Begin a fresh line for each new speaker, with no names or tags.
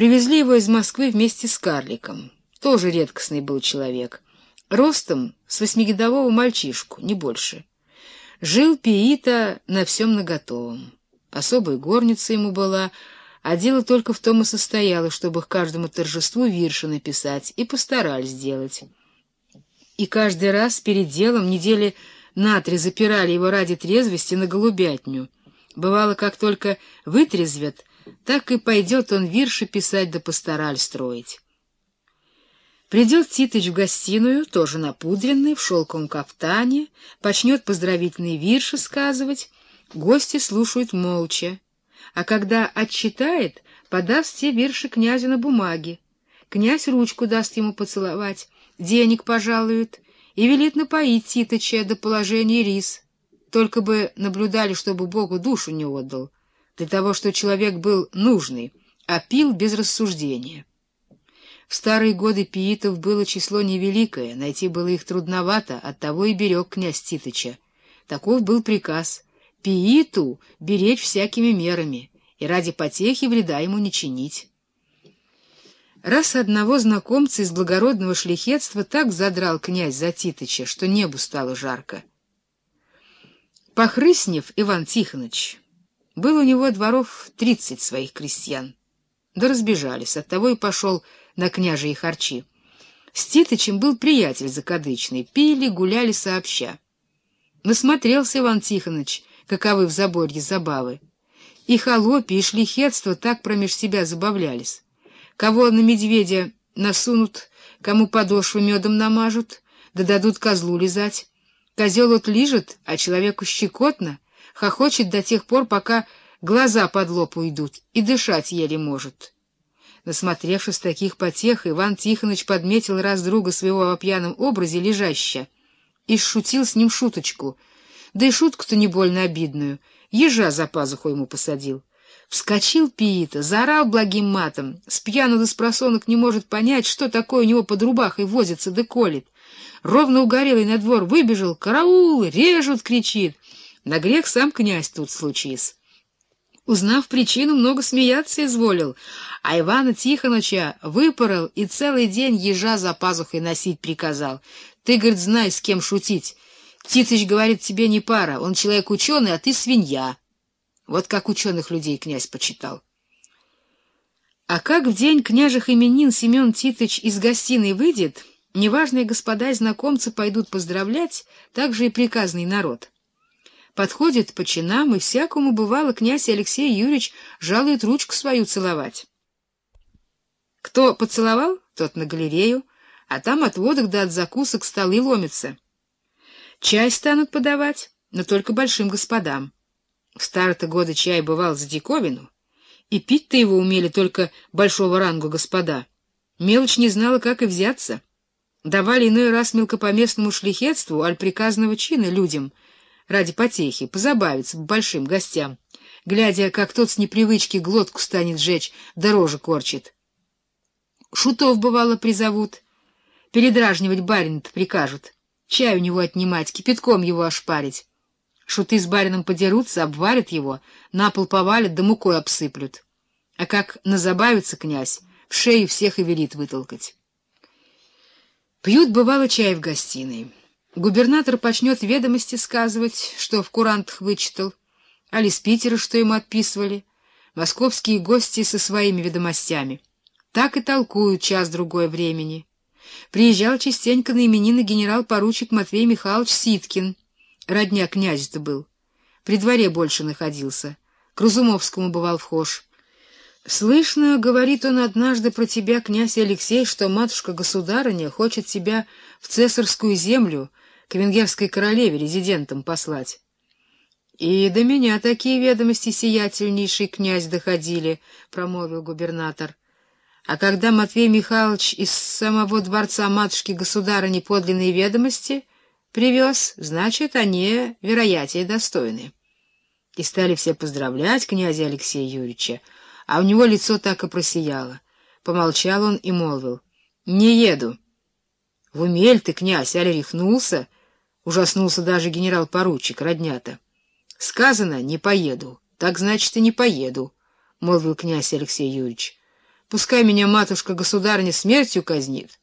Привезли его из Москвы вместе с карликом. Тоже редкостный был человек. Ростом с восьмигодового мальчишку, не больше. Жил Пиита на всем наготовом. Особая горница ему была, а дело только в том и состояло, чтобы к каждому торжеству вирши написать, и постарались сделать. И каждый раз перед делом недели на три запирали его ради трезвости на голубятню. Бывало, как только вытрезвят, так и пойдет он вирши писать да пастораль строить. Придет Титыч в гостиную, тоже напудренный, в шелковом кафтане, почнет поздравительные вирши сказывать, гости слушают молча, а когда отчитает, подаст все вирши князю на бумаге. Князь ручку даст ему поцеловать, денег пожалует и велит напоить Титыча до положения рис, только бы наблюдали, чтобы Богу душу не отдал, для того, что человек был нужный, а пил без рассуждения. В старые годы пиитов было число невеликое, найти было их трудновато, оттого и берег князь Титыча. Таков был приказ — пииту беречь всякими мерами, и ради потехи вреда ему не чинить. Раз одного знакомца из благородного шляхетства так задрал князь за Титыча, что небу стало жарко. Похрыснев Иван Тихонович, был у него дворов тридцать своих крестьян, да разбежались, оттого и пошел на княжьи харчи. С Титычем был приятель закадычный, пили, гуляли сообща. Насмотрелся Иван Тихонович, каковы в заборье забавы. И холопи, и шлихетство так промеж себя забавлялись. Кого на медведя насунут, кому подошвы медом намажут, да дадут козлу лизать. Козел отлижет, а человеку щекотно, хохочет до тех пор, пока глаза под лоб уйдут, и дышать еле может. Насмотревшись таких потех, Иван Тихонович подметил раз друга своего во пьяном образе лежащего и шутил с ним шуточку, да и шутку-то не больно обидную, ежа за пазуху ему посадил. Вскочил Пиита, заорал благим матом, с пьяну до спросонок не может понять, что такое у него под рубахой возится да колет. Ровно угорелый на двор выбежал, караул, режут, кричит. На грех сам князь тут случись. Узнав причину, много смеяться изволил, а Ивана Тихоновича выпорол и целый день ежа за пазухой носить приказал. Ты, говорит, знай, с кем шутить. Титыч говорит, тебе не пара, он человек ученый, а ты свинья. Вот как ученых людей князь почитал. А как в день княжих именин Семен Титыч из гостиной выйдет, неважные господа и знакомцы пойдут поздравлять, так же и приказный народ подходит по чинам, и всякому бывало князь Алексей Юрьевич жалует ручку свою целовать. Кто поцеловал, тот на галерею, а там от водок да от закусок столы ломятся. Чай станут подавать, но только большим господам. В старые-то годы чай бывал за диковину, и пить-то его умели только большого рангу господа. Мелочь не знала, как и взяться. Давали иной раз мелкопоместному шлихетству, аль приказного чина людям — ради потехи, позабавиться большим гостям, глядя, как тот с непривычки глотку станет жечь, дороже корчит. Шутов, бывало, призовут, передражнивать барина-то прикажут, чай у него отнимать, кипятком его ошпарить. Шуты с барином подерутся, обварят его, на пол повалят да мукой обсыплют. А как назабавится князь, в шею всех и велит вытолкать. Пьют, бывало, чай в гостиной. Губернатор почнет ведомости сказывать, что в курантах вычитал, а из Питера, что ему отписывали, московские гости со своими ведомостями. Так и толкуют час-другое времени. Приезжал частенько на именины генерал-поручик Матвей Михайлович Ситкин, родня князя-то был. При дворе больше находился, к Разумовскому бывал вхож. Слышно, говорит он однажды про тебя, князь Алексей, что матушка-государыня хочет тебя в цесарскую землю, к венгерской королеве резидентом послать. И до меня такие ведомости сиятельнейший князь доходили, промолвил губернатор. А когда Матвей Михайлович из самого дворца матушки государыни подлинные ведомости привез, значит, они вероятнее достойны. И стали все поздравлять князя Алексея Юрьевича, а у него лицо так и просияло. Помолчал он и молвил: "Не еду". В умель ты, князь, али рехнулся? Ужаснулся даже генерал-поручик, роднята. Сказано, не поеду. Так значит, и не поеду, молвил князь Алексей Юрьевич. Пускай меня матушка-государня смертью казнит,